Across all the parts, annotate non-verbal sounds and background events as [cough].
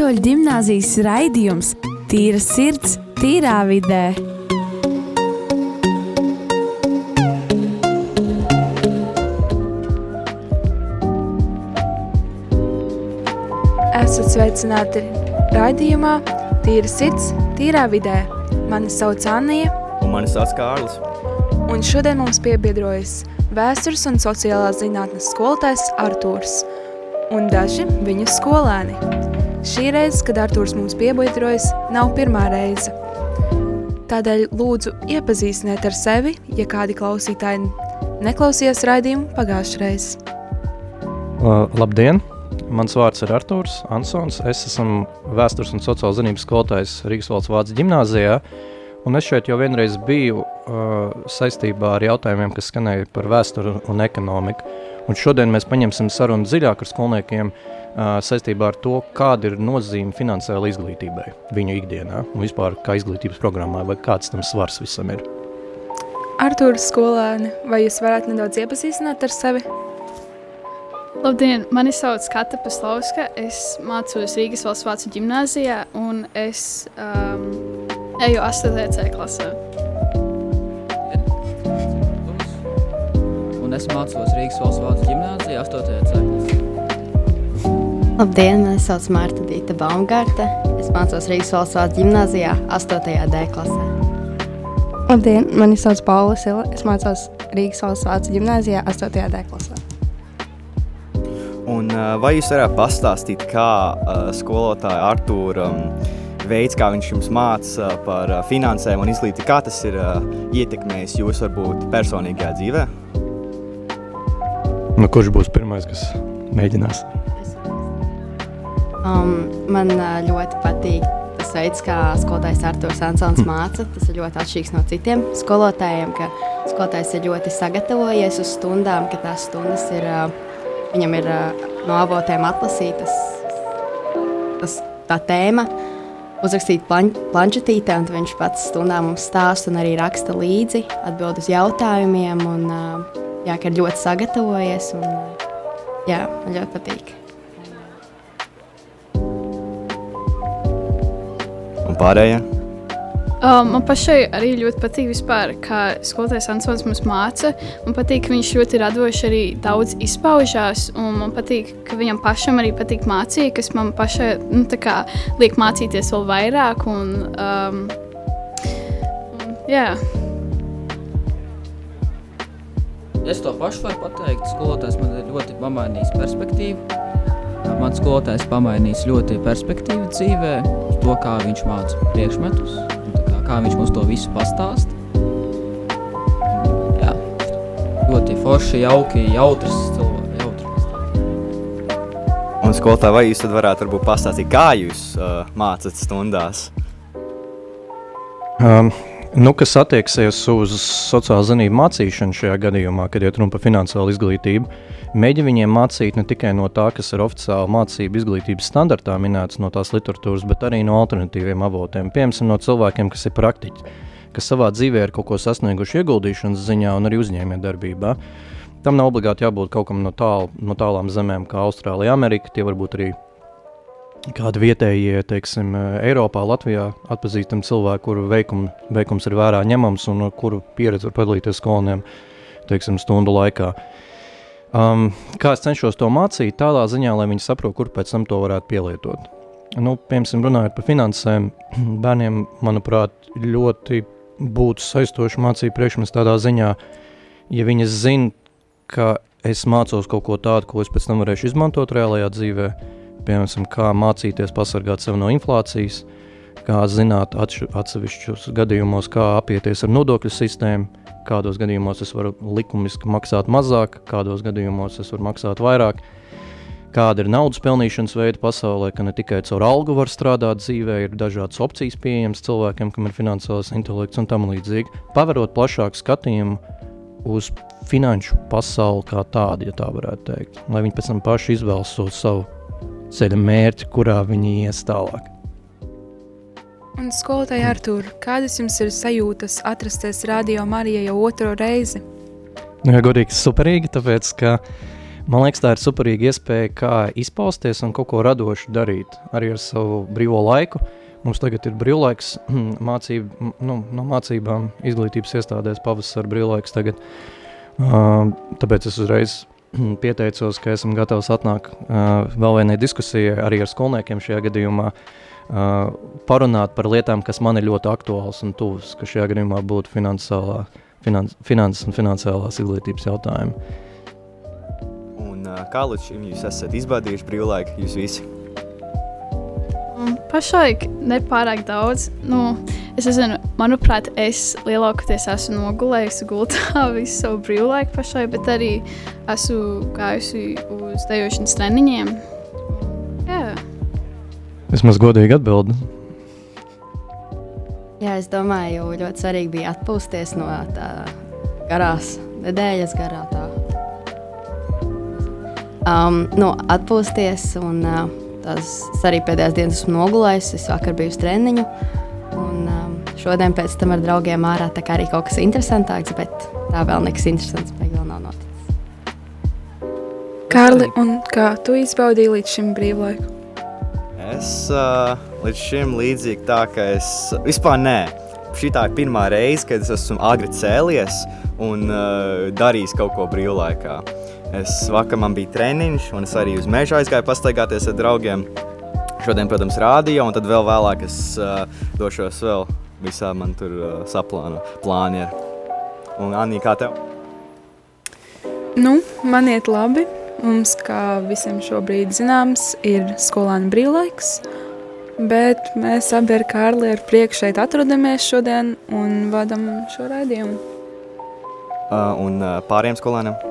Katoļu gimnāzijas raidījums Tīra sirds, tīrā vidē. Esat sveicināti raidījumā Tīra sirds, tīrā vidē. Mani sauc Anija. Un mani sauc Kārlis. Un šodien mums piebiedrojas vēstures un sociālās zinātnes skolotājs Artūrs un daži viņu skolēni. Šī reize, kad Artūrs mums piebiedrojas, nav pirmā reize. Tādēļ lūdzu iepazīstiniet ar sevi, ja kādi klausītāji neklausījās raidījumu pagājušajā reizē. Uh, labdien! Mans vārds ir Artūrs Ansons. Es esmu vēstures un sociālās zinības skolotājs Rīgas valsts vācu ģimnāzijā. Un es šeit jau vienreiz biju uh, saistībā ar jautājumiem, kas skanēja par vēsturi un ekonomiku. Un šodien mēs paņemsim sarunu dziļāk ar skolniekiem saistībā ar to, kāda ir nozīme finansiāla izglītībai viņu ikdienā un vispār kā izglītības programmā, vai kāds tam svars visam ir. Artūrs skolēni, vai jūs varētu nedaudz iepazīstināt ar sevi? Labdien, mani sauc Kata Paslauska, es mācos Rīgas valsts vācu ģimnāzijā un es um, eju 8. C klasē. Un es mācos Rīgas valsts vācu ģimnāzijā 8. C klasē. Labdien, mani sauc Marta Dīta Baumgārta. Es mācos Rīgas valsts vācu ģimnāzijā 8. D klasē. Labdien, mani sauc Paula Sila. Es mācos Rīgas valsts vācu ģimnāzijā 8. D klasē. Un, vai jūs varētu pastāstīt, kā uh, skolotāja Artūra um, veids, kā viņš jums māca par uh, finansēm un izglītību, kā tas ir uh, ietekmējis jūs varbūt personīgajā dzīvē? Nu, kurš būs pirmais, kas mēģinās? Um, man uh, ļoti patīk tas veids, kā skolotājs Artūrs Ansons māca. Tas ir ļoti atšķirīgs no citiem skolotājiem, ka skolotājs ir ļoti sagatavojies uz stundām, ka tās stundas ir, uh, viņam ir uh, no avotiem atlasītas tas, tā tēma, uzrakstīt plan, planšetītē, un viņš pats stundā mums stāsta un arī raksta līdzi, atbild uz jautājumiem, un uh, jā, ka ir ļoti sagatavojies, un jā, man ļoti patīk. Un pārējie? Uh, man pašai arī ļoti patīk, vispār, kā skolotājs Ansons mums māca. Man patīk, ka viņš ļoti radoši arī daudz izpaužās. Man patīk, ka viņam pašam arī patīk mācīt, kas man pašai nu, kā, liek mācīties vēl vairāk. Un, um, un, jā. Es to pašu varu pateikt. Skolotājs man ir ļoti pamainījis perspektīvu. Mans skolotājs pamainījis ļoti perspektīvu dzīvē, to, kā viņš māca priekšmetus kā viņš mums to visu pastāst. Jā, ļoti forši, jauki, jautrs cilvēks. Jautrs. Un skolotāji, vai jūs tad varētu varbūt pastāstīt, kā jūs uh, mācat stundās? Um, nu, kas attieksies uz sociālo zinību mācīšanu šajā gadījumā, kad iet runa par finansiālu izglītību, mēģina viņiem mācīt ne tikai no tā, kas ir oficiāli mācību izglītības standartā minēts no tās literatūras, bet arī no alternatīviem avotiem, piemēram, no cilvēkiem, kas ir praktiķi, kas savā dzīvē ir kaut ko sasnieguši ieguldīšanas ziņā un arī uzņēmējdarbībā. Tam nav obligāti jābūt kaut kam no, tāl, no tālām zemēm, kā Austrālija, Amerika. Tie var būt arī kādi vietējie, teiksim, Eiropā, Latvijā atpazīstami cilvēki, kuru veikum, veikums ir vērā ņemams un kuru pieredzi var padalīties skolēniem teiksim, stundu laikā. Um, kā es cenšos to mācīt, tādā ziņā, lai viņi saprotu, kur pēc tam to varētu pielietot. Nu, piemēram, runājot par finansēm, [clears throat] bērniem, manuprāt, ļoti būtu saistoši mācīt priekšmets tādā ziņā, ja viņi zina, ka es mācos kaut ko tādu, ko es pēc tam varēšu izmantot reālajā dzīvē, piemēram, kā mācīties pasargāt sevi no inflācijas, kā zināt atsevišķos gadījumos, kā apieties ar nodokļu sistēmu, kādos gadījumos es varu likumiski maksāt mazāk, kādos gadījumos es varu maksāt vairāk. Kāda ir naudas pelnīšanas veida pasaulē, ka ne tikai caur algu var strādāt dzīvē, ir dažādas opcijas pieejamas cilvēkiem, kam ir finansiālais intelekts un tam līdzīgi. Paverot plašāku skatījumu uz finanšu pasauli kā tādu, ja tā varētu teikt, lai viņi pēc tam paši izvēlas savu ceļa mērķi, kurā viņi ies tālāk. Un skolotāja Artur, kādas jums ir sajūtas atrasties Radio Marija jau otro reizi? Nu, ja godīgi superīgi, tāpēc, ka Man liekas, tā ir superīga iespēja, kā izpausties un kaut ko radošu darīt arī ar savu brīvo laiku. Mums tagad ir brīvlaiks, [clears throat] mācība, nu, no mācībām, izglītības iestādēs, pavasara brīvlaiks. Tagad. Uh, tāpēc es uzreiz [clears throat] pieteicos, ka esmu gatavs atnākt uh, vēl vienai diskusijai arī ar skolniekiem šajā gadījumā. Uh, parunāt par lietām, kas man ir ļoti aktuāls un tuvs, ka šajā gadījumā būtu finansiālā, finans, finanses un finansiālās izglītības jautājumi. Un, uh, kā līdz šim jūs esat izbaudījuši brīvlaiku, jūs visi? Pašlaik nepārāk daudz. Nu, es nezinu, manuprāt, es lielākoties esmu nogulējusi gultā [laughs] visu savu brīvlaiku pašai, bet arī esmu gājusi uz dejošanas treniņiem. Jā. Vismaz godīgi atbildi. Jā, es domāju, ļoti svarīgi bija atpūsties no tā garās nedēļas garā. Tā. Um, nu, atpūsties un uh, tas arī pēdējās dienas esmu nogulējis. Es vakar biju uz treniņu. Un, um, šodien pēc tam ar draugiem ārā tā kā arī kaut kas interesantāks, bet tā vēl nekas interesants vēl nav noticis. Kārli, un kā tu izbaudīji līdz šim brīvlaiku? Es uh, līdz šim līdzīgi tā, ka es vispār nē. Šī ir pirmā reize, kad es esmu agri cēlies un uh, darījis kaut ko brīvlaikā. Es vakar man bija treniņš, un es arī uz mežu aizgāju pastaigāties ar draugiem. Šodien, protams, rādīju, un tad vēl vēlāk es uh, došos vēl visā man tur uh, saplāno plāni ir. Un Anī, kā tev? Nu, man iet labi. Mums, kā visiem šobrīd zināms, ir skolāna brīvlaiks. Bet mēs abi ar Kārli ar prieku šeit atrodamies šodien un vadam šo raidījumu. Uh, un uh, pārējiem skolēniem?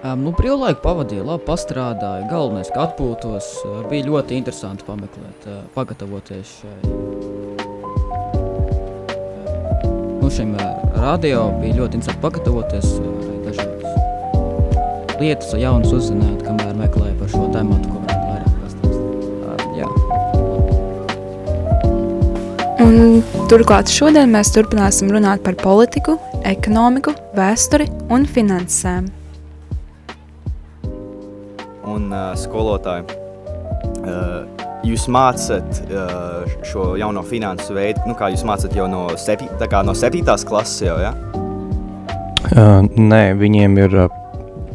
Um, nu, brīvlaiku pavadīju, labi pastrādāju. Galvenais, ka atpūtos. Uh, bija ļoti interesanti pameklēt, uh, pagatavoties šai. Uh, nu, šim uh, radio bija ļoti interesanti pagatavoties. Dažādas lietas, jaunas uzzināt, kamēr meklēju par šo tēmu, ko varētu vairāk pastāstīt. Un turklāt šodien mēs turpināsim runāt par politiku, ekonomiku, vēsturi un finansēm. Un uh, skolotāji, uh, jūs mācat uh, šo jauno finansu veidu, nu kā jūs mācat jau no, septi, no septītās klases jau, ja? Uh, nē, viņiem ir uh,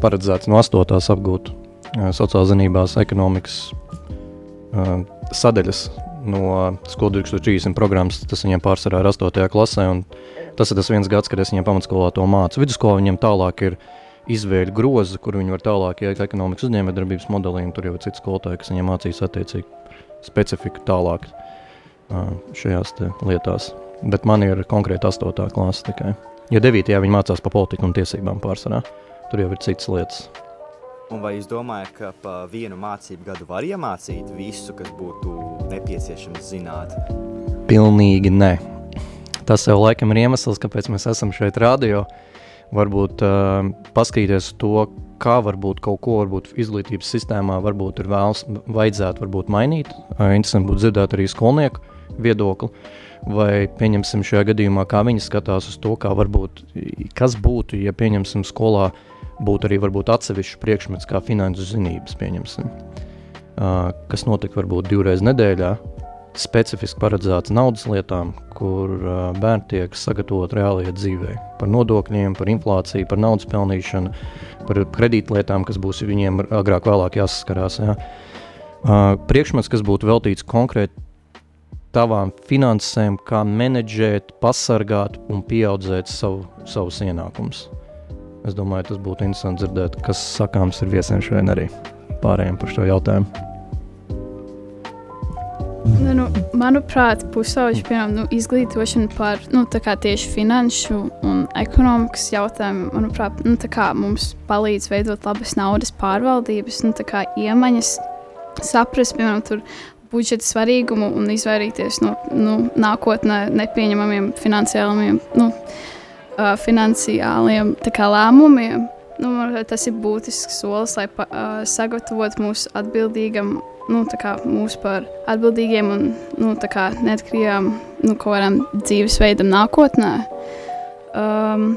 paredzēts no astotās apgūt uh, sociālās zinībās ekonomikas uh, sadaļas no skolu 2030 programmas. Tas viņiem pārsvarā ir 8. klasē, un tas ir tas viens gads, kad es viņiem pamatskolā to mācu. Vidusskolā viņiem tālāk ir izvēļu groza, kur viņi var tālāk iet ekonomikas uzņēmējdarbības modelī, un tur jau ir cits skolotāji, kas viņiem mācīs attiecīgi specifiku tālāk šajās lietās. Bet man ir konkrēti 8. klase tikai. Ja 9. viņi mācās par politiku un tiesībām pārsvarā, tur jau ir citas lietas. Un vai jūs domājat, ka pa vienu mācību gadu var iemācīt visu, kas būtu nepieciešams zināt? Pilnīgi nē. Tas jau laikam ir iemesls, kāpēc mēs esam šeit radio. Varbūt uh, paskatīties to, kā varbūt kaut ko varbūt izglītības sistēmā varbūt ir vēls, vajadzētu varbūt mainīt. Uh, interesanti būtu dzirdēt arī skolnieku viedokli. Vai pieņemsim šajā gadījumā, kā viņi skatās uz to, kā varbūt, kas būtu, ja pieņemsim skolā būtu arī varbūt atsevišķs priekšmets kā finansu zinības, pieņemsim, uh, kas notiek varbūt divreiz nedēļā, specifiski paredzēts naudas lietām, kur bērni tiek sagatavot reālajā dzīvē. Par nodokļiem, par inflāciju, par naudas pelnīšanu, par kredītlietām, kas būs viņiem agrāk vēlāk jāsaskarās. Jā. Priekšmets, kas būtu veltīts konkrēti tavām finansēm, kā menedžēt, pasargāt un pieaudzēt savu, savus ienākumus. Es domāju, tas būtu interesanti dzirdēt, kas sakāms ir viesiem šodien arī pārējiem par šo jautājumu. Nu, nu, manuprāt, pusauģi piemēram, nu, izglītošana par nu, tieši finanšu un ekonomikas jautājumiem manuprāt, nu, mums palīdz veidot labas naudas pārvaldības, nu, iemaņas, saprast, piemēram, budžeta svarīgumu un izvairīties no nu, nākotnē nepieņemamiem finansiāliem. Nu, uh, finansiāliem lēmumiem. Nu, tas ir būtisks solis, lai uh, sagatavotu mūsu atbildīgam, nu, kā, mūsu par atbildīgiem un nu, kā, neatkarīgām nu, kaut kādam dzīvesveidam nākotnē. Um,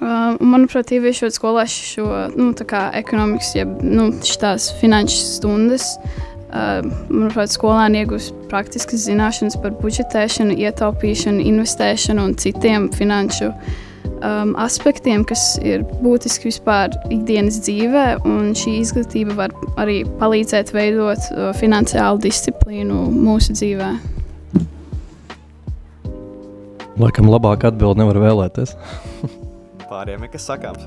Uh, manuprāt, ieviešot skolā šo nu, ekonomikas, jeb nu, šīs finanšu stundas, uh, manuprāt, skolēni iegūs praktiskas zināšanas par budžetēšanu, ietaupīšanu, investēšanu un citiem finanšu um, aspektiem, kas ir būtiski vispār ikdienas dzīvē. Šī izglītība var arī palīdzēt veidot uh, finansiālu disciplīnu mūsu dzīvē. Laikam labāk atbild nevar vēlēties. [laughs] Pārējiem ir kas sakāms.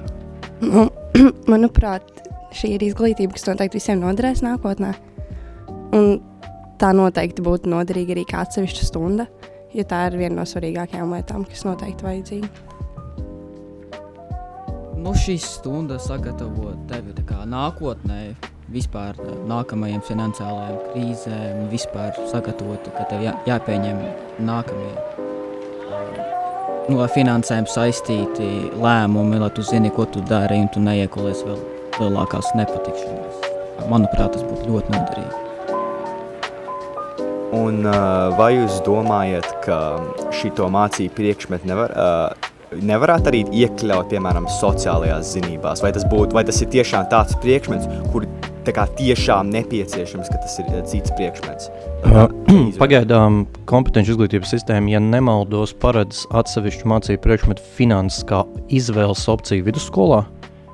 Nu, [clears throat] manuprāt, šī ir izglītība, kas noteikti visiem noderēs nākotnē. Un tā noteikti būtu noderīga arī kā atsevišķa stunda, jo tā ir viena no svarīgākajām lietām, kas noteikti vajadzīga. Nu, šī stunda sagatavo tevi nākotnē, vispār nākamajām finansiālajām krīzēm, vispār sagatavot, ka tev jā, jāpieņem nākamie nu, ar finansēm saistīti lēmumi, lai tu zini, ko tu dari, un tu neiekolies vēl lielākās nepatikšanās. Manuprāt, tas būtu ļoti noderīgi. Un, uh, vai jūs domājat, ka šito mācību priekšmetu nevar, uh, nevarētu arī iekļaut, piemēram, sociālajās zinībās? Vai tas, būtu, vai tas ir tiešām tāds priekšmets, kur kā, tiešām nepieciešams, ka tas ir eh, cits priekšmets. Pagaidām kompetenci izglītības sistēma, ja nemaldos, paredz atsevišķu mācību priekšmetu finanses kā izvēles opciju vidusskolā.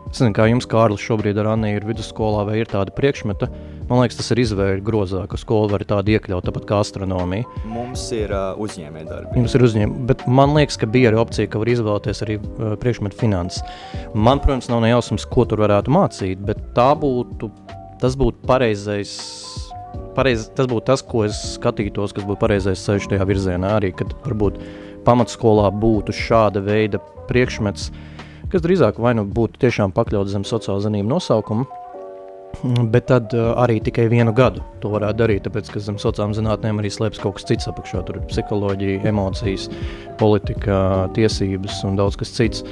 Es nezinu, kā jums, Kārlis, šobrīd ar Annu ir vidusskolā, vai ir tāda priekšmeta. Man liekas, tas ir izvēle grozā, ka skola var tādu iekļaut, tāpat kā astronomija. Mums ir uh, uzņēmējdarbība. Mums ir uzņēmējdarbība, bet man liekas, ka bija arī opcija, ka var izvēlēties arī uh, priekšmetu finanses. Man, protams, nav nejausmas, ko tur varētu mācīt, bet tā būtu tas būtu pareizais. Pareiz, tas būtu tas, ko es skatītos, kas būtu pareizais ceļš tajā virzienā. Arī kad varbūt pamatskolā būtu šāda veida priekšmets, kas drīzāk vai nu būtu tiešām pakļauts zem sociālā zinību nosaukuma, bet tad uh, arī tikai vienu gadu to varētu darīt, tāpēc ka zem sociālām zinātnēm arī slēpjas kaut kas cits apakšā. Tur ir psiholoģija, emocijas, politika, tiesības un daudz kas cits.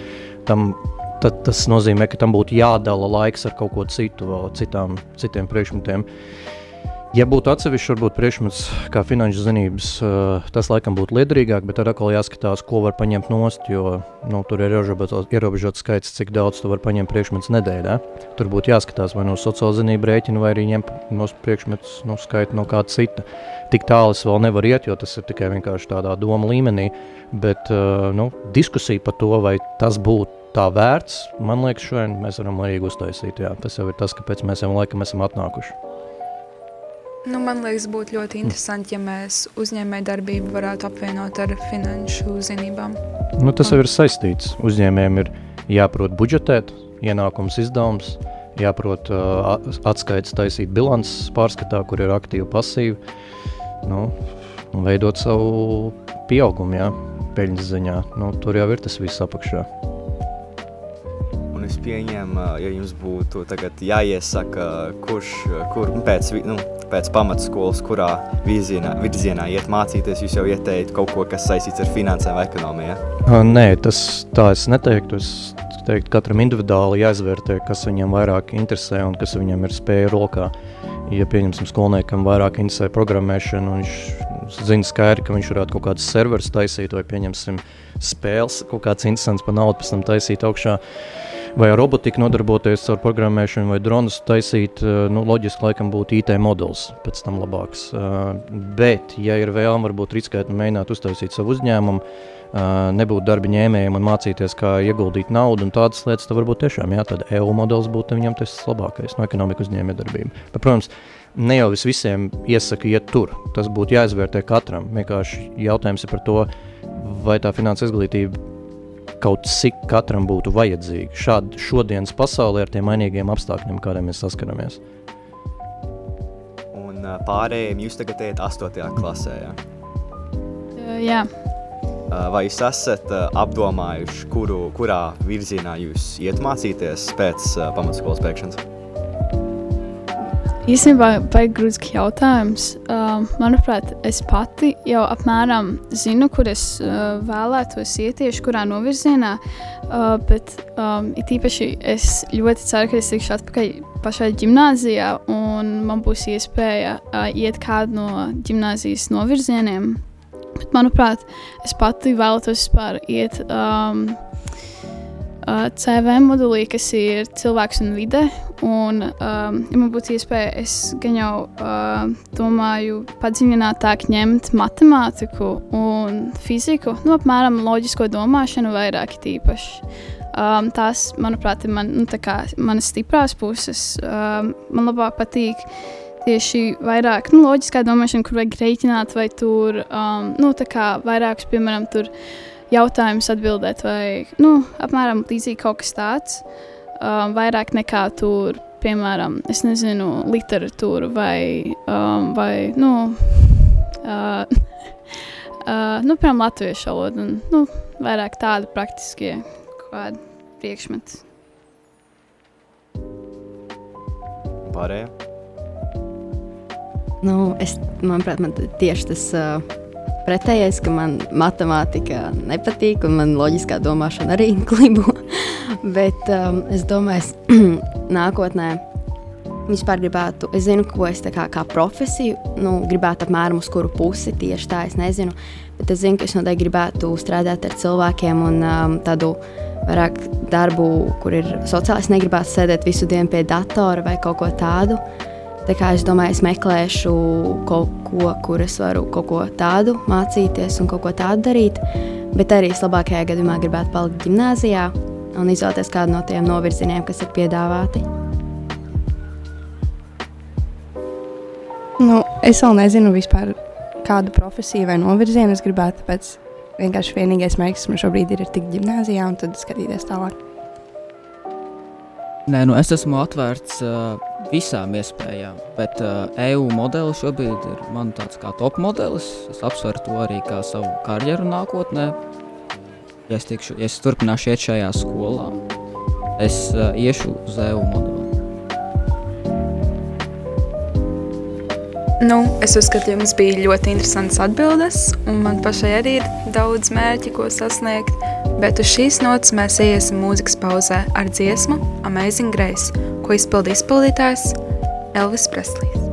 Tam tad tas nozīmē, ka tam būtu jādala laiks ar kaut ko citu, vēl citām, citiem priekšmetiem. Ja būtu atsevišķi, varbūt priekšmets kā finanšu zinības, eh, tas laikam būtu liederīgāk, bet tad atkal jāskatās, ko var paņemt nost, jo nu, tur ir ierobežots skaits, cik daudz tu vari paņemt priekšmetus nedēļā. Tur būtu jāskatās vai no sociāla zinību rēķina, vai arī ņemt no priekšmetus no skaita no kāda cita. Tik tālu es vēl nevaru iet, jo tas ir tikai vienkārši tādā doma līmenī, bet uh, nu, diskusija par to, vai tas būtu tā vērts, man liekas, šodien mēs varam arī uztaisīt. Jā. Tas jau ir tas, kāpēc mēs jau laikam esam atnākuši. Nu, man liekas, būtu ļoti interesanti, ja mēs uzņēmēju darbību varētu apvienot ar finanšu zinībām. Nu, tas jau ir saistīts. Uzņēmējiem ir jāprot budžetēt, ienākums, izdevums, jāprot uh, atskaites taisīt bilances pārskatā, kur ir aktīvi, pasīvi, nu, un veidot savu pieaugumu, jā, peļņas ziņā. Nu, tur jau ir tas viss apakšā es pieņemu, ja jums būtu jāiesaka, kurš kur, nu, pēc, nu, pēc pamatskolas, kurā virzienā, virzienā iet mācīties, jūs jau ieteiktu kaut ko, kas saistīts ar finansēm vai ekonomiju? Ja? Nē, tas tā es neteiktu. Es teiktu, katram individuāli jāizvērtē, kas viņam vairāk interesē un kas viņam ir spēja rokā. Ja pieņemsim skolniekam vairāk interesē programmēšana, un viņš zina skaidri, ka viņš varētu kaut kādus serverus taisīt, vai pieņemsim spēles, kaut kāds interesants par naudu pēc tam taisīt augšā. Uh, vai ar robotiku nodarboties ar programmēšanu, vai dronus taisīt, eh, nu, loģiski laikam būtu IT modelis pēc tam labāks. Eh, bet, ja ir vēlme varbūt riskēt un mēģināt uztaisīt savu uzņēmumu, eh, nebūt darba ņēmējiem un mācīties, kā ieguldīt naudu un tādas lietas, tad varbūt tiešām jā, tad EU modelis būtu viņam tas labākais no ekonomikas uzņēmējdarbība. Protams, ne jau visiem iesaka iet tur. Tas būtu jāizvērtē katram. Vienkārši jautājums ir par to, vai tā finanses izglītība kaut cik katram būtu vajadzīga šāda šodienas pasaulē ar tiem mainīgiem apstākļiem, kādiem mēs saskaramies. Un pārējiem jūs tagad ejat 8. klasē, jā? Jā. Vai jūs esat apdomājuši, kuru, kurā virzienā jūs iet mācīties pēc pamatskolas beigšanas? Īstenībā, baigi grūts jautājums. Uh, manuprāt, es pati jau apmēram zinu, kur es uh, vēlētos iet tieši kurā novirzienā. Uh, bet um, it īpaši es ļoti ceru, ka es tikšu atpakaļ pašā gimnājā un man būs iespēja uh, iet kādu no gimnāzijas novirzieniem. Bet, manuprāt, es pati vēlētos vispār iet. Um, uh, CV modulī, kas ir cilvēks un vide. Un, um, ja man būtu iespēja, es gan jau uh, domāju, padziļinātāk ņemt matemātiku un fiziku, nu, apmēram loģisko domāšanu vairāk tīpaši. Um, tās, manuprāt, ir man, nu, manas stiprās puses. Um, man labāk patīk tieši vairāk nu, loģiskā domāšana, kur vajag rēķināt, vai tur um, nu, vairākus, piemēram, tur jautājumus atbildēt, vai nu, apmēram līdzīgi kaut kas tāds. Um, vairāk nekā tur, piemēram, es nezinu, literatūra vai, um, vai nu, [laughs] uh, uh, nu, piemēram, latviešu valoda. Un, nu, vairāk tādi praktiskie kādi priekšmeti. Pārējā? Nu, es, manuprāt, man tieši tas uh, pretējais, ka man matemātika nepatīk, un man loģiskā domāšana arī [laughs] klibo. Bet um, es domāju, es [clears throat] nākotnē vispār gribētu, es zinu, ko es kā, kā profesiju nu, gribētu apmēram uz kuru pusi tieši tā, es nezinu. Bet es zinu, ka es noteikti gribētu strādāt ar cilvēkiem un um, tādu vairāk darbu, kur ir sociāli. Es negribētu sēdēt visu dienu pie datora vai kaut ko tādu. Tā kā es domāju, es meklēšu kaut ko, kur es varu kaut ko tādu mācīties un kaut ko tādu darīt. Bet arī es labākajā gadījumā gribētu palikt gimnājā un izvēlēties kādu no tiem novirzieniem, kas ir piedāvāti. Nu, es vēl nezinu vispār, kādu profesiju vai novirzienu es gribētu. Tāpēc vienkārši vienīgais mērķis, kas man šobrīd ir, ir tikt gimnājā un tad skatīties tālāk. Nē, nu es esmu atvērts uh, visām iespējām, bet uh, EU modelis šobrīd ir man tāds kā top modelis. Es apsveru to arī kā savu karjeru nākotnē. Ja es, tikšu, ja es turpināšu iet šajā skolā, es uh, iešu uz EU modeli. Nu, es uzskatu, ka jums bija ļoti interesants atbildes, un man pašai arī ir daudz mērķi, ko sasniegt. Bet uz šīs nots mēs iesim mūzikas pauzē ar dziesmu Amazing Grace, ko izpilda izpildītājs Elvis Preslīs.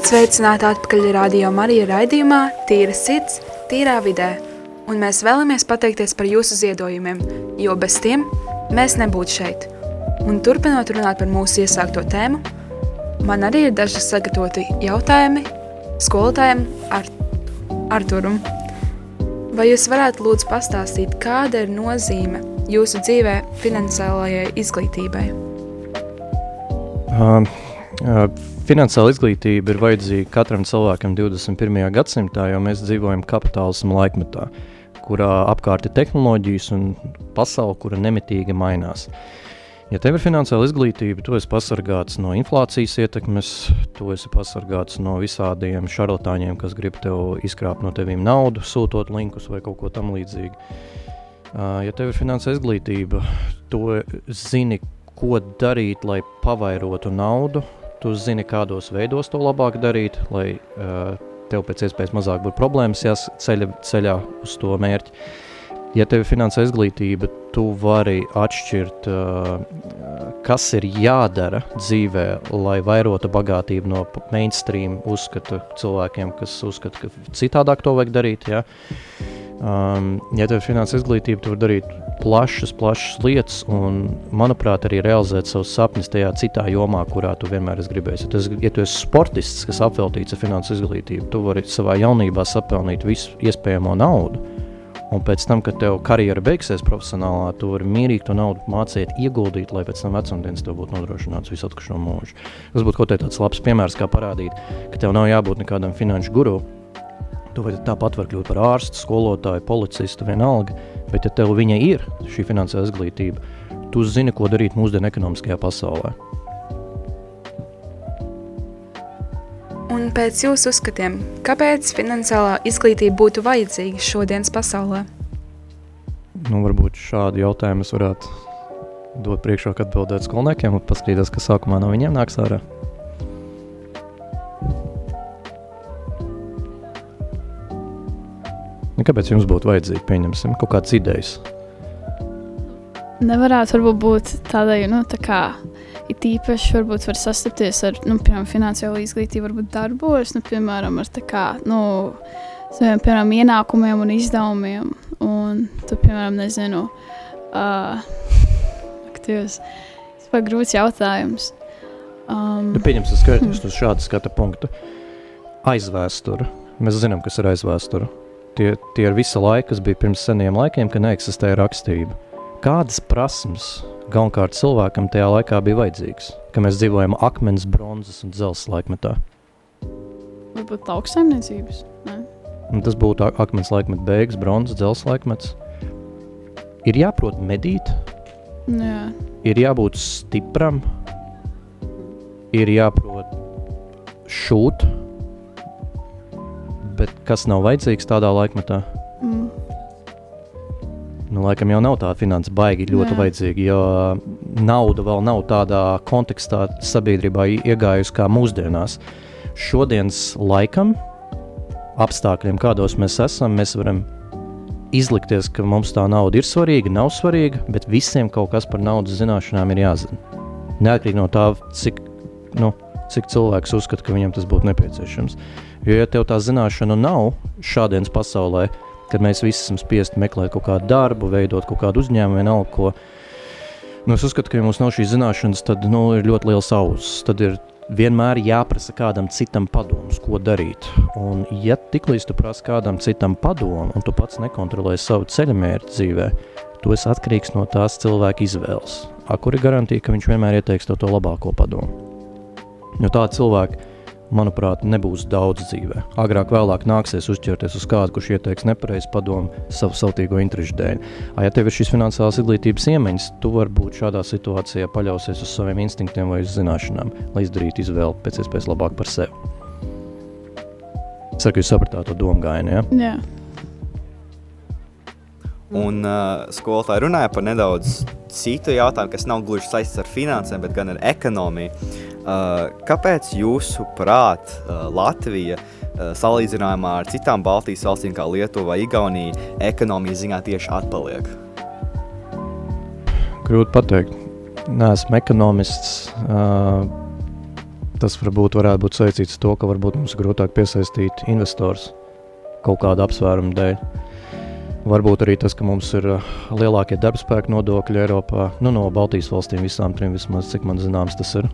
Esat sveicināti atpakaļ Radio Marija raidījumā Tīra sirds, tīrā vidē, un mēs vēlamies pateikties par jūsu ziedojumiem, jo bez tiem mēs nebūtu šeit. Un turpinot runāt par mūsu iesākto tēmu, man arī ir daži sagatavoti jautājumi skolotājiem ar Arturam. Vai jūs varētu lūdzu pastāstīt, kāda ir nozīme jūsu dzīvē finansiālajai izglītībai? Uh, Finansiāla izglītība ir vajadzīga katram cilvēkam 21. gadsimtā, jo mēs dzīvojam kapitālisma laikmetā, kurā apkārt ir tehnoloģijas un pasaule, kura nemitīgi mainās. Ja tev ir finansiāla izglītība, tu esi pasargāts no inflācijas ietekmes, tu esi pasargāts no visādiem šarlatāņiem, kas grib tev izkrāpt no tevīm naudu, sūtot linkus vai kaut ko tam līdzīgu. Ja tev ir finansiāla izglītība, tu zini, ko darīt, lai pavairotu naudu, tu zini, kādos veidos to labāk darīt, lai uh, tev pēc iespējas mazāk būtu problēmas jāceļa ceļā uz to mērķi. Ja tev ir finansiāla izglītība, tu vari atšķirt, uh, kas ir jādara dzīvē, lai vairotu bagātību no mainstream uzskata cilvēkiem, kas uzskata, ka citādāk to vajag darīt. Ja, um, ja tev ir finansiāla izglītība, tu vari darīt plašas, plašas lietas, un, manuprāt, arī realizēt savus sapņus tajā citā jomā, kurā tu vienmēr esi gribējis. Ja esi, ja tu esi sportists, kas apveltīts ar finansu izglītību, tu vari savā jaunībā sapelnīt visu iespējamo naudu. Un pēc tam, kad tev karjera beigsies profesionālā, tu vari mierīgi to naudu mācīt, ieguldīt, lai pēc tam vecumdienas tev būtu nodrošināts visu atkušo mūžu. Tas būtu kaut tāds labs piemērs, kā parādīt, ka tev nav jābūt nekādam finanšu guru. Tu vari tāpat var kļūt par ārstu, skolotāju, policistu, vienalga. Bet, ja tev viņa ir šī finansiālā izglītība, tu zini, ko darīt mūsdienu ekonomiskajā pasaulē. Un pēc jūsu uzskatiem, kāpēc finansiālā izglītība būtu vajadzīga šodienas pasaulē? Nu, varbūt šādu jautājumu es varētu dot priekšroku atbildēt skolniekiem un paskatīties, kas sākumā no viņiem nāks ārā. Kāpēc jums būtu vajadzīgi, pieņemsim, kaut kādas idejas? Nevarētu varbūt būt tādai, nu, tā kā it īpaši varbūt var sastapties ar, nu, piemēram, finansiālo izglītību, varbūt darbos, nu, piemēram, ar tā kā, nu, saviem, piemēram, ienākumiem un izdevumiem, un tu, piemēram, nezinu, uh, [laughs] aktīvs, tas ir grūts jautājums. Um, nu, pieņemsim, skatīties hmm. uz šādu skata punktu. Aizvēstura. Mēs zinām, kas ir aizvēstura tie, tie ir visa laika, kas bija pirms seniem laikiem, kad neeksistēja rakstība. Kādas prasmes galvenokārt cilvēkam tajā laikā bija vajadzīgas, kad mēs dzīvojam akmens, bronzas un dzelzs laikmetā? Varbūt lauksaimniecības? Un tas būtu akmens laikmets beigas, bronzas, dzelzs laikmets. Ir jāprot medīt, Jā. ir jābūt stipram, ir jāprot šūt, bet kas nav vajadzīgs tādā laikmetā? Mm. Nu, laikam jau nav tāda finanses baigi ļoti Jā. vajadzīga, jo nauda vēl nav tādā kontekstā sabiedrībā iegājusi kā mūsdienās. Šodienas laikam, apstākļiem, kādos mēs esam, mēs varam izlikties, ka mums tā nauda ir svarīga, nav svarīga, bet visiem kaut kas par naudas zināšanām ir jāzina. Neatkarīgi no tā, cik, nu, cik cilvēks uzskata, ka viņam tas būtu nepieciešams. Uh, Jo, ja tev tā zināšana nav šādienas pasaulē, kad mēs visi esam spiesti meklēt kaut kādu darbu, veidot kaut kādu uzņēmumu, vienalga, ko. Nu, es uzskatu, ka, ja mums nav šīs zināšanas, tad nu, ir ļoti liels ausis. Tad ir vienmēr jāprasa kādam citam padoms, ko darīt. Un, ja tiklīdz tu prasi kādam citam padomu, un tu pats nekontrolē savu ceļamērķu dzīvē, tu esi atkarīgs no tās cilvēka izvēles. A, kur ir garantīva, ka viņš vienmēr ieteiks to, to labāko padomu? Jo tā cilvēki manuprāt, nebūs daudz dzīvē. Agrāk vēlāk nāksies uzķerties uz kādu, kurš ieteiks nepareizu padomu savu sautīgo interešu dēļ. A, ja tev ir šīs finansiālās izglītības iemaņas, tu vari būt šādā situācijā paļausies uz saviem instinktiem vai uz zināšanām, lai izdarītu izvēli pēc iespējas labāk par sevi. Saku, jūs sapratāt to domu gājienu, ja? Jā. Un uh, skolotāji runāja par nedaudz citu jautājumu, kas nav gluži saistīts ar finansēm, bet gan ar ekonomiju. Uh, kāpēc jūsuprāt uh, Latvija uh, salīdzinājumā ar citām Baltijas valstīm, kā Lietuva vai Igaunija, ekonomijas ziņā tieši atpaliek? Grūti pateikt. Nē, esmu ekonomists. Tas varbūt varētu būt saistīts ar to, ka varbūt mums ir grūtāk piesaistīt investors kaut kādu apsvērumu dēļ. Varbūt arī tas, ka mums ir uh, lielākie darbspēka nodokļi Eiropā, nu, no Baltijas valstīm visām trim vismaz, cik man zināms, tas ir.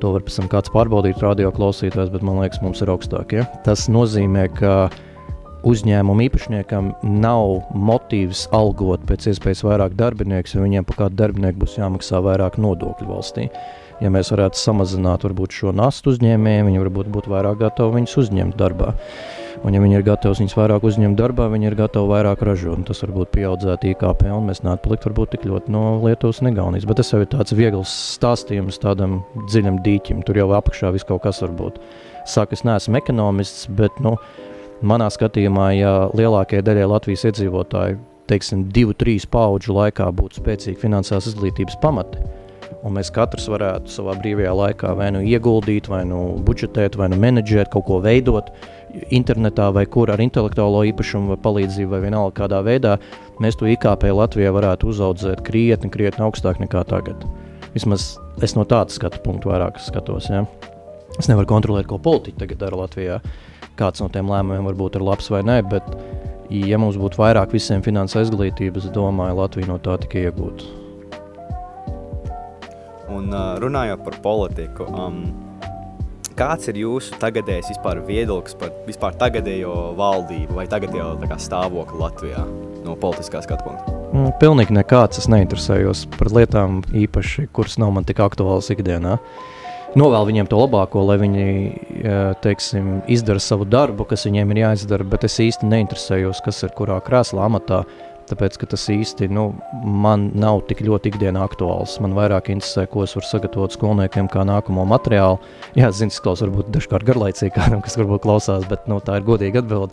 To var pēc tam kāds pārbaudīt, radio klausītājs, bet man liekas, mums ir augstākie. Tas nozīmē, ka uzņēmumu īpašniekam nav motīvs algot pēc iespējas vairāk darbinieku, jo viņiem par kādu darbinieku būs jāmaksā vairāk nodokļu valstī. Ja mēs varētu samazināt varbūt, šo nastu uzņēmējiem, viņi varbūt būtu vairāk gatavi viņus uzņemt darbā. Un, ja viņi ir gatavi viņus vairāk uzņemt darbā, viņi ir gatavi vairāk ražot. Tas varbūt pieaudzētu IKP, un mēs neatpalikt varbūt tik ļoti no Lietuvas un Igaunijas. Bet tas jau ir tāds viegls stāstījums tādam dziļam dīķim. Tur jau apakšā viss kaut kas var būt. Saka, es neesmu ekonomists, bet nu, manā skatījumā, ja lielākajai daļai Latvijas iedzīvotāju, teiksim, divu, trīs pauģu laikā būtu spēcīgi finansiālās izglītības pamati, un mēs katrs varētu savā brīvajā laikā vai nu ieguldīt, vai nu budžetēt, vai nu menedžēt, kaut ko veidot, internetā vai kur ar intelektuālo īpašumu vai palīdzību vai vienalga kādā veidā, mēs to IKP Latvijā varētu uzaudzēt krietni, krietni augstāk nekā tagad. Vismaz es no tāda skatu punktu vairāk skatos. Ja? Es nevaru kontrolēt, ko politiķi tagad dara Latvijā. Kāds no tiem lēmumiem varbūt ir labs vai nē, bet ja mums būtu vairāk visiem finanses izglītības, es domāju, Latvija no tā tikai iegūtu. Un runājot par politiku, um, Kāds ir jūsu tagadējais vispār viedoklis par vispār tagadējo valdību vai tagadējo kā, stāvokli Latvijā no politiskā skatu punkta? Mm, pilnīgi nekāds. Es neinteresējos par lietām īpaši, kuras nav man tik aktuālas ikdienā. Novēl viņiem to labāko, lai viņi teiksim, izdara savu darbu, kas viņiem ir jāizdara, bet es īsti neinteresējos, kas ir kurā krēslā amatā. Tāpēc, ka tas īsti nu, man nav tik ļoti ikdienā aktuāls. Man vairāk interesē, ko es varu sagatavot skolniekiem kā nākamo materiālu. Jā, es zinu, tas varbūt dažkārt garlaicīgi kādam, kas varbūt klausās, bet nu, tā ir godīga atbilde.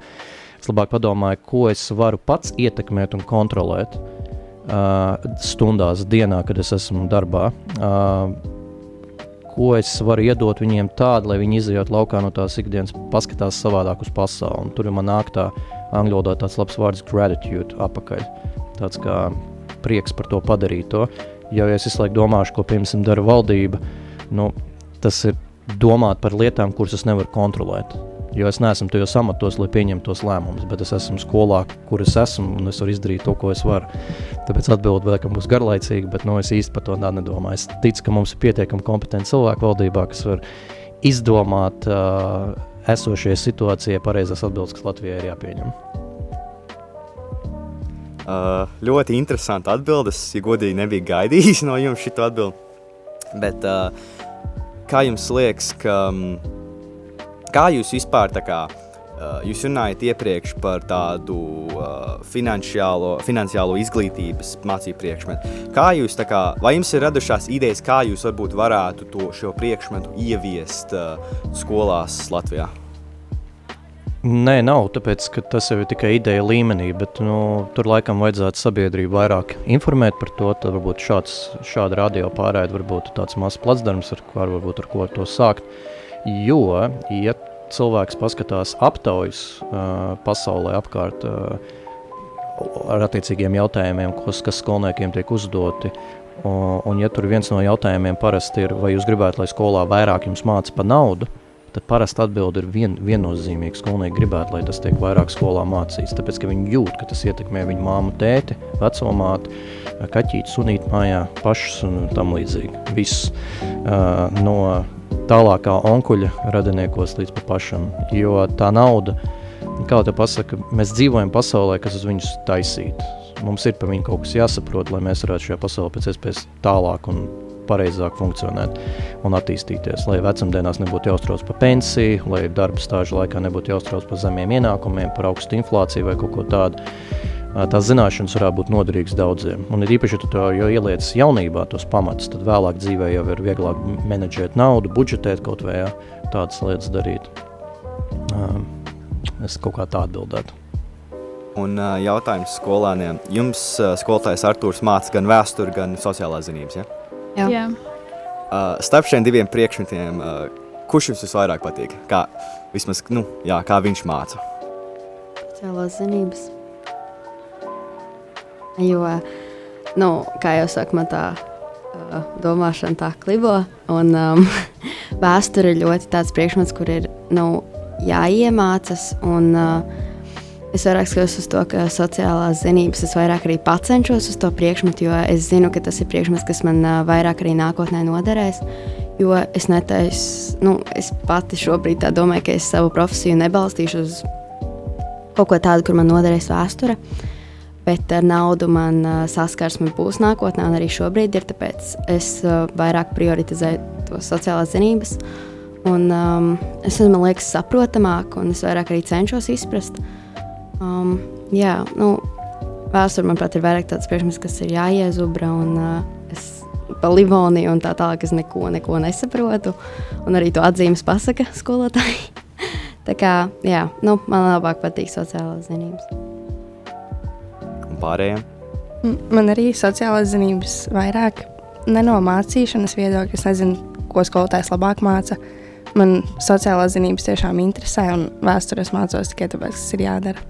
Es labāk padomāju, ko es varu pats ietekmēt un kontrolēt uh, stundās dienā, kad es esmu darbā. Uh, ko es varu iedot viņiem tādu, lai viņi izējot laukā no tās ikdienas, paskatās savādāk uz pasauli. Un tur man nāk tā angļu valodā tāds labs vārds gratitude apakaļ. Tāds kā prieks par to padarīto. Ja es visu laiku domāšu, ko piemēram dara valdība, nu, tas ir domāt par lietām, kuras es nevaru kontrolēt. Jo es neesmu tajos amatos, lai pieņemtu tos lēmumus, bet es esmu skolā, kur es esmu, un es varu izdarīt to, ko es varu. Tāpēc atbildi vēl, būs garlaicīgi, bet nu, es īsti par to nedomāju. Es ticu, ka mums ir pietiekami kompetenti cilvēki valdībā, kas var izdomāt uh, esošajai situācijai pareizās atbildes, kas Latvijai ir jāpieņem? Uh, ļoti interesanti atbildes. Ja godīgi, nebija gaidījis no jums šo atbildi. Bet uh, kā jums liekas, ka, um, kā jūs vispār tā kā jūs runājat iepriekš par tādu uh, finansiālo, finansiālo izglītības mācību priekšmetu. Kā jūs, kā, vai jums ir radušās idejas, kā jūs varbūt varētu to, šo priekšmetu ieviest uh, skolās Latvijā? Nē, nav, tāpēc tas jau ir tikai ideja līmenī, bet nu, tur laikam vajadzētu sabiedrību vairāk informēt par to. Tad varbūt šāds, šāda radio pārēde var būt tāds mazs placdarms, ar, ar, varbūt, ar ko to sākt. Jo, ja cilvēks paskatās aptaujas uh, pasaulē apkārt uh, ar attiecīgiem jautājumiem, kas, kas skolniekiem tiek uzdoti, un, un ja tur viens no jautājumiem parasti ir, vai jūs gribētu, lai skolā vairāk jums māca par naudu, tad parasti atbildi ir vien, viennozīmīgi. Skolnieki gribētu, lai tas tiek vairāk skolā mācīts, tāpēc, ka viņi jūt, ka tas ietekmē viņu māmu, tēti, veco māti, kaķīti, sunīti mājā, pašus un tam līdzīgi. Viss uh, no tālākā onkuļa radiniekos līdz pašam. Jo tā nauda, kā te pasaka, mēs dzīvojam pasaulē, kas uz viņus taisīta. Mums ir par viņu kaut kas jāsaprot, lai mēs varētu šajā pasaulē pēc iespējas tālāk un pareizāk funkcionēt un attīstīties. Lai vecumdienās nebūtu jāuztrauc par pensiju, lai darba stāžu laikā nebūtu jāuztrauc par zemiem ienākumiem, par augstu inflāciju vai kaut ko tādu tās zināšanas varētu būt noderīgas daudziem. Un ir īpaši, ja tu to ieliec jaunībā, tos pamatus, tad vēlāk dzīvē jau ir vieglāk menedžēt naudu, budžetēt kaut vai jā, tādas lietas darīt. Es kaut kā tā atbildētu. Un jautājums skolēniem. Jums skolotājs Artūrs māca gan vēsturi, gan sociālās zinības, ja? Jā. Jā. Starp šiem diviem priekšmetiem, kurš jums visvairāk patīk? Kā, vismaz, nu, jā, kā viņš māca? Sociālās zinības. Jo, nu, kā jau saka, man tā uh, domāšana tā klibo. Un, um, [laughs] vēsture ir ļoti tāds priekšmets, kur ir nu, jāiemācās. Un, uh, Es vairāk skatos uz to, ka sociālās zinības es vairāk arī cenšos uz to priekšmetu, jo es zinu, ka tas ir priekšmets, kas man uh, vairāk arī nākotnē noderēs. Jo es netaisu, nu, es pati šobrīd domāju, ka es savu profesiju nebalstīšu uz kaut ko tādu, kur man noderēs vēsture. Bet ar naudu man uh, saskarsme būs nākotnē, un arī šobrīd ir. Tāpēc es uh, vairāk prioritizēju to sociālās zinības. Un, um, es domāju, man liekas, saprotamāk, un es vairāk arī cenšos izprast. Um, jā, nu, vēsture, manuprāt, ir vairāk tāds priekšmets, kas ir jāiezubra. Un, uh, es pa Livoniju un tā tālāk, es neko, neko nesaprotu. Un arī to atzīmes pasaka [laughs] skolotāji. tā kā, jā, nu, man labāk patīk sociālās zinības. Pārējiem? Man arī sociālās zinības vairāk ne no mācīšanas viedokļa. Es nezinu, ko skolotājs labāk māca. Man sociālās zinības tiešām interesē, un vēstures mācos tikai tāpēc, kas ir jādara.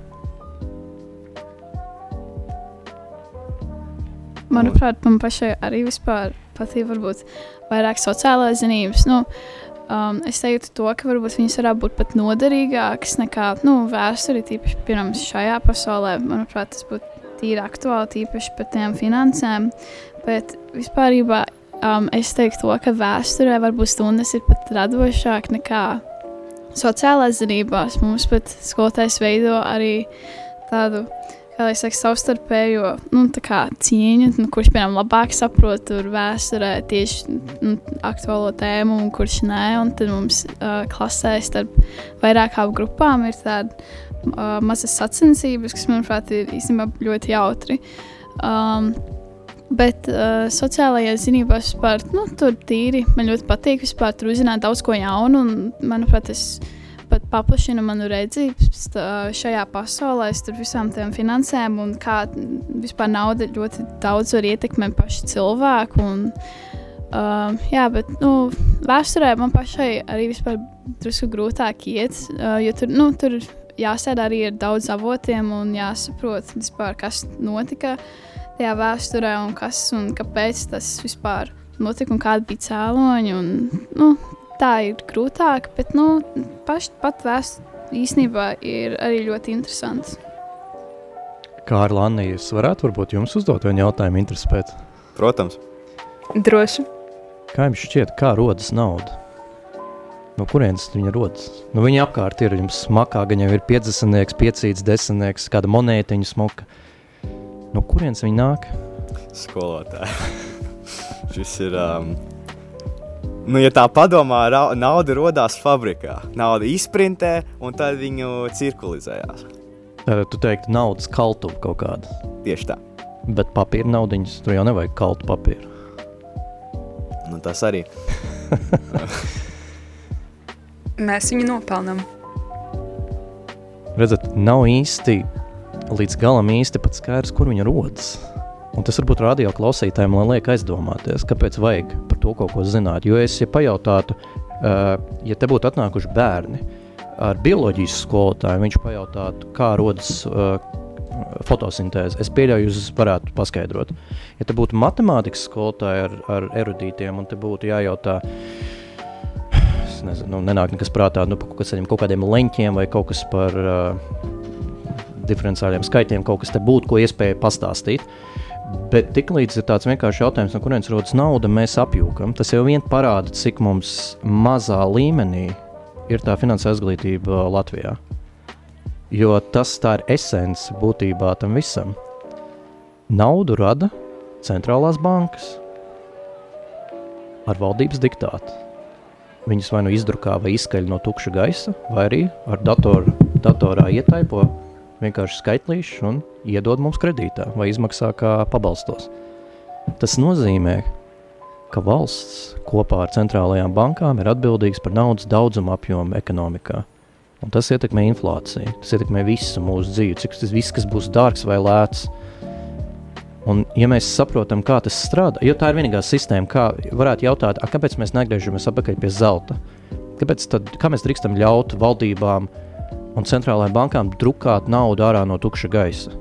Manuprāt, man pašai arī vispār patīk varbūt vairāk sociālās zinības. Nu, um, es teiktu, to, ka varbūt viņas varētu būt pat noderīgākas nekā nu, vēsture, tīpaši piemēram šajā pasaulē. Manuprāt, tas būtu tīri aktuāli, tīpaši par tiem finansēm. Bet vispār um, es teiktu, to, ka vēsturē varbūt stundas ir pat radošāk nekā sociālās zinībās. Mums pat skolotājs veido arī tādu kā lai saka, savstarpējo nu, cieņu, nu, kurš, piemēram, labāk saprot vēsturē tieši nu, aktuālo tēmu, un kurš nē. Un tad mums uh, klasē starp vairākām grupām ir tāda uh, mazas sacensības, kas, manuprāt, ir īstenībā ļoti jautri. Um, Bet uh, sociālajā zinībā vispār, nu, tur tīri man ļoti patīk. Vispār tur uzzināt daudz ko jaunu, un, manuprāt, tas ir pat paplašina manu redzības šajā pasaulē, starp visām tām finansēm un kā vispār nauda ļoti daudz var ietekmēt pašu cilvēku. Un, uh, jā, bet nu, vēsturē man pašai arī drusku grūtāk iet, uh, jo tur, nu, tur jāsēd arī ar daudz avotiem un jāsaprot, vispār, kas notika tajā vēsturē un kas un kāpēc tas vispār notika un kādi bija cēloņi. Un, nu, tā ir grūtāk, bet nu, paši pat vēsture īstenībā ir arī ļoti interesants. Kā ar Laniju, es varētu varbūt jums uzdot vienu jautājumu, interesēt? Protams. Droši. Kā jums šķiet, kā rodas nauda? No kurienes viņa rodas? Nu, viņa apkārt ir jums smakā, gan jau ir 50, 5, 10, kāda monētiņa smuka. No kurienes viņa nāk? Skolotāji. [laughs] Šis ir um, Nu, ja tā padomā, nauda radās fabrikā. Nauda izprintē, un tad viņu cirkulizējās. Tad tu teiktu, naudas kaltuve kaut kāda. Tieši tā. Bet papīra naudiņas tur jau nevajag kaltu papīru. Nu, tas arī. [laughs] Mēs viņu nopelnām. Redzat, nav īsti līdz galam īsti pat skaidrs, kur viņa rodas. Un tas varbūt radio klausītājiem liek aizdomāties, kāpēc vajag par to kaut ko zināt. Jo es ja pajautātu, uh, ja te būtu atnākuši bērni ar bioloģijas skolotāju, viņš pajautātu, kā rodas uh, fotosintēze. Es pieļauju, jūs varētu paskaidrot. Ja te būtu matemātikas skolotāji ar, ar erudītiem, un te būtu jājautā, es nezinu, nu, nenāk nekas prātā, nu, par kaut, kaut kādiem leņķiem vai kaut kas par uh, diferenciāliem skaitļiem, kaut kas te būtu, ko iespēja pastāstīt. Bet tiklīdz ir tāds vienkāršs jautājums, no kurienes rodas nauda, mēs apjūkam. Tas jau vien parāda, cik mums mazā līmenī ir tā finanses izglītība Latvijā. Jo tas tā ir esence būtībā tam visam. Naudu rada centrālās bankas ar valdības diktātu. Viņus vai nu izdrukā vai izskaļ no tukša gaisa, vai arī ar datoru, datorā ietaipo vienkārši skaitlīšus un iedod mums kredītā vai izmaksā kā pabalstos. Tas nozīmē, ka valsts kopā ar centrālajām bankām ir atbildīgs par naudas daudzumu apjomu ekonomikā. Un tas ietekmē inflāciju, tas ietekmē visu mūsu dzīvi, cik tas viss, kas būs dārgs vai lēts. Un, ja mēs saprotam, kā tas strādā, jo tā ir vienīgā sistēma, kā varētu jautāt, a, kāpēc mēs negriežamies atpakaļ pie zelta? Kāpēc tad, kā mēs drīkstam ļaut valdībām un centrālajām bankām drukāt naudu ārā no tukša gaisa.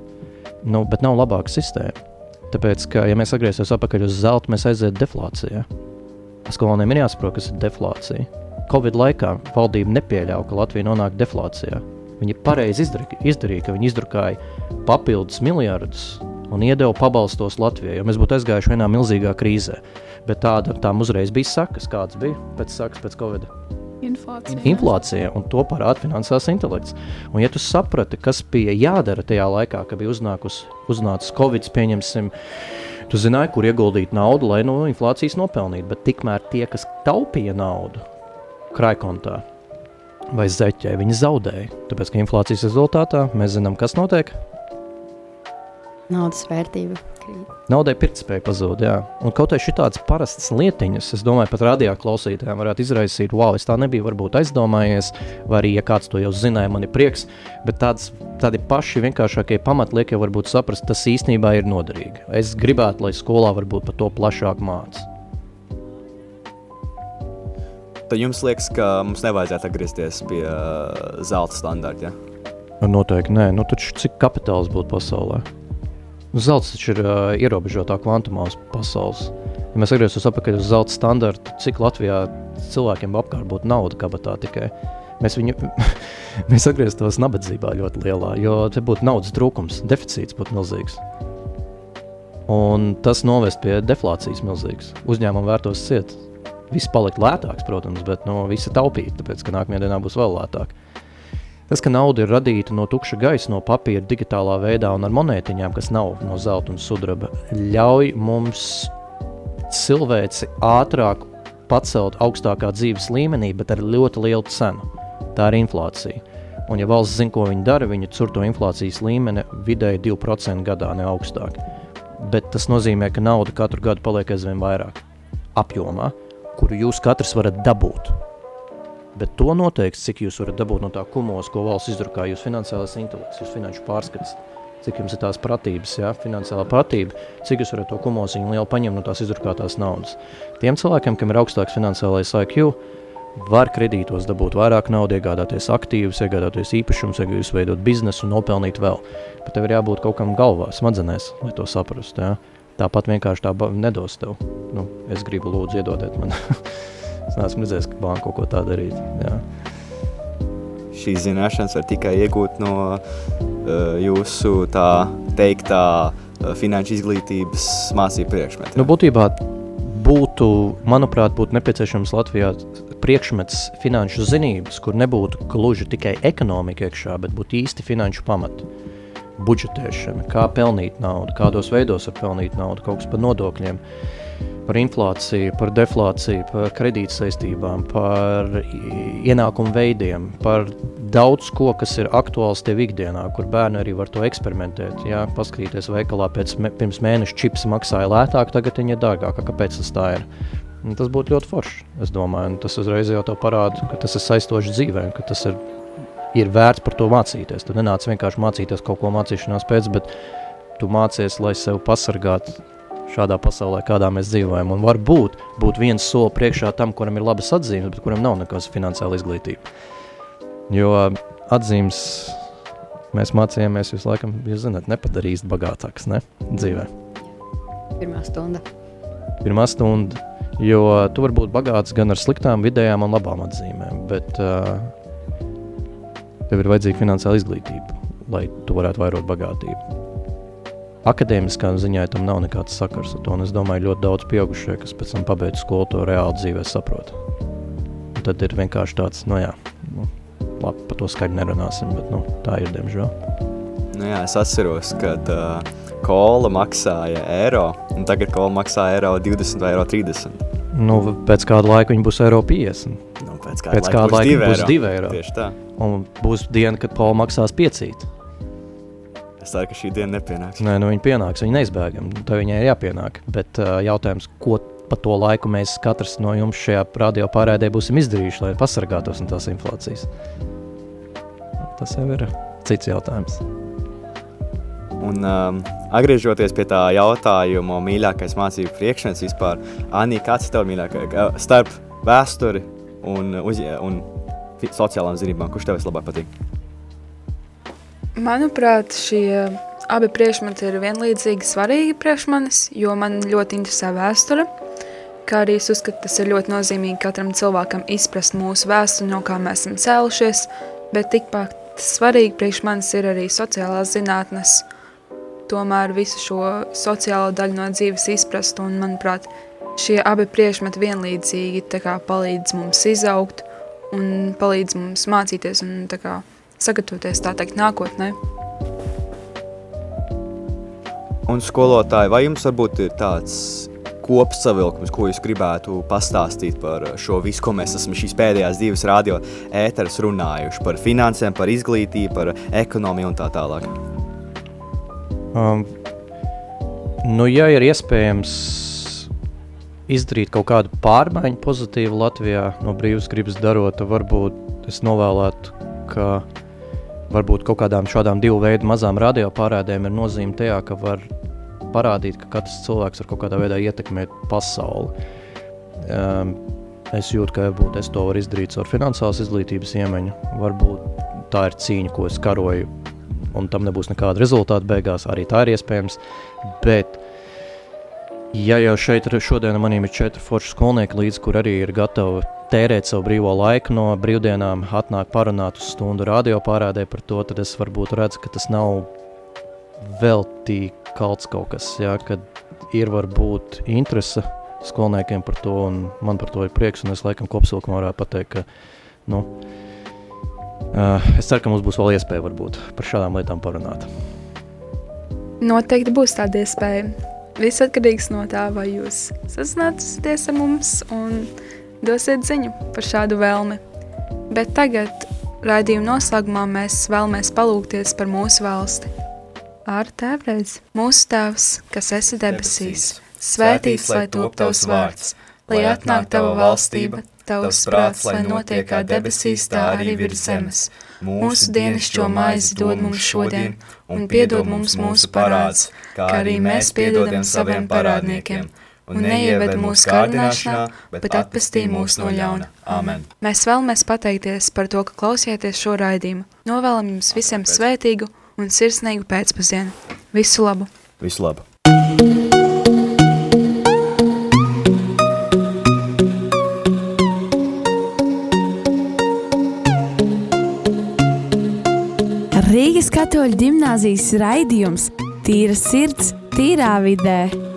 Nu, bet nav labāka sistēma. Tāpēc, ka, ja mēs atgriezīsimies atpakaļ uz zelta, mēs aizietu deflācijā. skolēniem ir jāsaprot, kas ir deflācija. Covid laikā valdība nepieļāva, ka Latvija nonāk deflācijā. Viņi pareizi izdarīja, izdarīja, ka viņi izdrukāja papildus miljardus un iedeva pabalstos Latvijai, jo mēs būtu aizgājuši vienā milzīgā krīzē. Bet tāda tām uzreiz bija sakas, kādas bija pēc sakas pēc Covid. Inflācija. Inflācija, un to parāda finansiāls intelekts. Un, ja tu saprati, kas bija jādara tajā laikā, kad bija uznākus, uznācis Covid, pieņemsim, tu zināji, kur ieguldīt naudu, lai no inflācijas nopelnītu. Bet tikmēr tie, kas taupīja naudu krājkontā vai zeķē, viņi zaudēja. Tāpēc, ka inflācijas rezultātā mēs zinām, kas notiek. Naudas vērtība krīt. Naudai pirktspēja pazūd, jā. Un kaut arī tādas parastas lietiņas, es domāju, pat radio klausītājiem varētu izraisīt, wow, es tā nebiju varbūt aizdomājies, vai arī, ja kāds to jau zināja, man ir prieks, bet tāds, tādi paši vienkāršākie pamatlieki jau varbūt saprast, tas īstenībā ir noderīgi. Es gribētu, lai skolā varbūt par to plašāk mācīt. Tad jums liekas, ka mums nevajadzētu atgriezties pie uh, zelta standarta. Ja? Nu, Noteikti nē, nu taču cik kapitāls būtu pasaulē? Nu, zelts taču ir uh, ierobežotā kvantumā uz pasaules. Ja mēs atgrieztos atpakaļ uz zelta standartu, cik Latvijā cilvēkiem apkārt būtu nauda kabatā tikai. Mēs, viņu, [laughs] mēs atgrieztos nabadzībā ļoti lielā, jo te būtu naudas trūkums, deficīts būtu milzīgs. Un tas novest pie deflācijas milzīgas. Uzņēmumi vērtos ciet. Viss palikt lētāks, protams, bet no visa taupīt, tāpēc, ka nākamajā dienā būs vēl lētāk. Tas, ka nauda ir radīta no tukša gaisa, no papīra, digitālā veidā un ar monētiņām, kas nav no zelta un sudraba, ļauj mums cilvēci ātrāk pacelt augstākā dzīves līmenī, bet ar ļoti lielu cenu. Tā ir inflācija. Un, ja valsts zina, ko viņi dara, viņi cur to inflācijas līmeni vidēji 2% gadā, ne augstāk. Bet tas nozīmē, ka nauda katru gadu paliek aizvien vairāk apjomā, kuru jūs katrs varat dabūt. Bet to noteiks, cik jūs varat dabūt no tā kumos, ko valsts izdrukā, jūs finansiālais intelekts, jūs finanšu pārskats, cik jums ir tās pratības, ja, finansiālā pratība, cik jūs varat to kumosiņu lielu paņemt no tās izdrukātās naudas. Tiem cilvēkiem, kam ir augstāks finansiālais IQ, var kredītos dabūt vairāk naudas, iegādāties aktīvus, iegādāties īpašumus, veidot biznesu un nopelnīt vēl. Bet tev ir jābūt kaut kam galvā, smadzenēs, lai to saprastu. Ja? Tāpat vienkārši tā nedos tev. Nu, es gribu, lūdzu, iedodiet man. [laughs] es neesmu redzējis, ka banka kaut ko tādu darītu. Jā. Šīs zināšanas var tikai iegūt no uh, jūsu tā teiktā uh, finanšu izglītības mācību priekšmeta. Nu, būtībā būtu, manuprāt, būtu nepieciešams Latvijā priekšmets finanšu zinības, kur nebūtu gluži tikai ekonomika iekšā, bet būtu īsti finanšu pamati budžetēšana, kā pelnīt naudu, kādos veidos var pelnīt naudu, kaut kas par nodokļiem, par inflāciju, par deflāciju, par kredītsaistībām, par ienākumu veidiem, par daudz ko, kas ir aktuāls tev ikdienā, kur bērni arī var to eksperimentēt. Jā, paskatīties veikalā pēc pirms mēneša čips maksāja lētāk, tagad viņi ir dārgāk. Kāpēc tas tā ir? Un tas būtu ļoti forši. Es domāju, tas uzreiz jau parāda, ka tas ir saistoši dzīvē, ka tas ir ir vērts par to mācīties. Tu nenāc vienkārši mācīties kaut ko mācīšanās pēc, bet tu mācies, lai sev pasargātu šādā pasaulē, kādā mēs dzīvojam. Un varbūt būt viens soli priekšā tam, kuram ir labas atzīmes, bet kuram nav nekas finansiāla izglītība. Jo atzīmes mēs mācījāmies visu laikam, jūs zināt, nepadarīs bagātāks, ne? Dzīvē. Pirmā stunda. Pirmā stunda, jo tu vari būt bagāts gan ar sliktām, vidējām un labām atzīmēm, bet uh, tev ir vajadzīga finansiāla izglītība, lai tu varētu vairot bagātību. Akadēmiskā ziņā tam nav nekāds sakars ar to, un es domāju, ļoti daudz pieaugušie, kas pēc tam pabeidz skolu, to reāli dzīvē saprot. Un tad ir vienkārši tāds, nu jā, nu, labi, par to skaļi nerunāsim, bet nu, tā ir, diemžēl. Nu jā, es atceros, kad uh, kola maksāja eiro, un tagad kola maksā eiro 20 vai eiro 30. Nu, pēc kāda laika viņi būs eiro 50. Nu, pēc kāda Pēc laika kāda būs laika divi būs eiro. 2 eiro. Tieši tā. Un būs diena, kad Paula maksās piecīt. Ceru, ka šī diena nepienāks. Nē, nu viņa pienāks, viņa neizbēgami. Tā viņai ir jāpienāk. Bet uh, jautājums, ko pa to laiku mēs katrs no jums šajā radio pārēdē būsim izdarījuši, lai pasargātos no tās inflācijas? Tas jau ir cits jautājums. Un um, atgriežoties pie tā jautājuma, mīļākais mācību priekšmets vispār, Anī, kāds ir tavs mīļākais starp vēsturi un, uz, un sociālām zinībām? Kurš tev vislabāk patīk? Manuprāt, šie abi priekšmeti ir vienlīdzīgi svarīgi priekš manis, jo man ļoti interesē vēsture, kā arī es uzskatu, tas ir ļoti nozīmīgi katram cilvēkam izprast mūsu vēsturi, no kā mēs esam cēlušies, bet tikpat svarīgi priekš manis ir arī sociālās zinātnes, tomēr visu šo sociālo daļu no dzīves izprast, un manuprāt, šie abi priekšmeti vienlīdzīgi kā palīdz mums izaugt un palīdz mums mācīties un tā kā sagatavoties tā teikt nākotnē. Un skolotāji, vai jums varbūt ir tāds kopsavilkums, ko jūs gribētu pastāstīt par šo visu, ko mēs esam šīs pēdējās divas radio ēteras runājuši, par finansēm, par izglītību, par ekonomiju un tā tālāk? Um, nu, ja ir iespējams izdarīt kaut kādu pārmaiņu pozitīvu Latvijā no brīvas gribas darot, tad varbūt es novēlētu, ka varbūt kaut kādām šādām divu veidu mazām radio pārādēm ir nozīme tajā, ka var parādīt, ka katrs cilvēks var kaut kādā veidā ietekmēt pasauli. Um, es jūtu, ka varbūt es to varu izdarīt ar finansiālas izglītības iemaņu. Varbūt tā ir cīņa, ko es karoju, un tam nebūs nekāda rezultāta beigās. Arī tā ir iespējams. Bet, ja jau šeit šodien maniem ir četri forši skolnieki, līdz kur arī ir gatavi tērēt savu brīvo laiku no brīvdienām, atnāk parunāt uz stundu radio pārādē par to, tad es varbūt redzu, ka tas nav veltīgi kalts kaut kas, jā, kad ir varbūt interese skolniekiem par to, un man par to ir prieks, un es laikam kopsilkumā varētu pateikt, ka, nu, uh, es ceru, ka mums būs vēl iespēja varbūt par šādām lietām parunāt. Noteikti būs tāda iespēja. Viss atkarīgs no tā, vai jūs sazināsieties ar mums un dosiet ziņu par šādu vēlmi. Bet tagad, raidījuma noslēgumā, mēs vēlamies palūkties par mūsu valsti ar tēvreiz. Mūsu tēvs, kas esi debesīs, svētīts lai top tavs vārds, lai atnāk tava valstība, tavs prāts, lai notiek kā debesīs, tā arī virs zemes. Mūsu dienascho maizi dod mums šodien, un piedod mums mūsu parādus, kā arī mēs piedodam saviem parādniekiem un neieved mūsu kārdināšanā, bet atpestī mūs no ļauna. Amen. Mēs vēlamies pateikties par to, ka klausieties šo raidījumu. Novēlam jums visiem svētīgu un sirsnīgu pēcpazienu. Visu labu! Visu labu! Rīgas katoļu ģimnāzijas raidījums Tīra sirds, tīrā vidē.